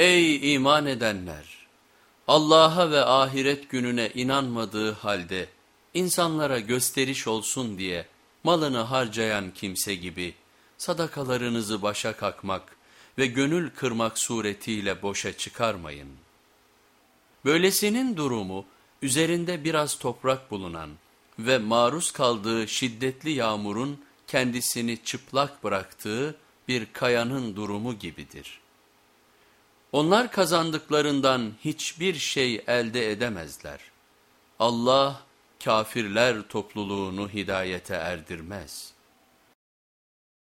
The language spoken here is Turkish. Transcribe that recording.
Ey iman edenler! Allah'a ve ahiret gününe inanmadığı halde insanlara gösteriş olsun diye malını harcayan kimse gibi sadakalarınızı başa kakmak ve gönül kırmak suretiyle boşa çıkarmayın. Böylesinin durumu üzerinde biraz toprak bulunan ve maruz kaldığı şiddetli yağmurun kendisini çıplak bıraktığı bir kayanın durumu gibidir. Onlar kazandıklarından hiçbir şey elde edemezler. Allah kafirler topluluğunu hidayete erdirmez.''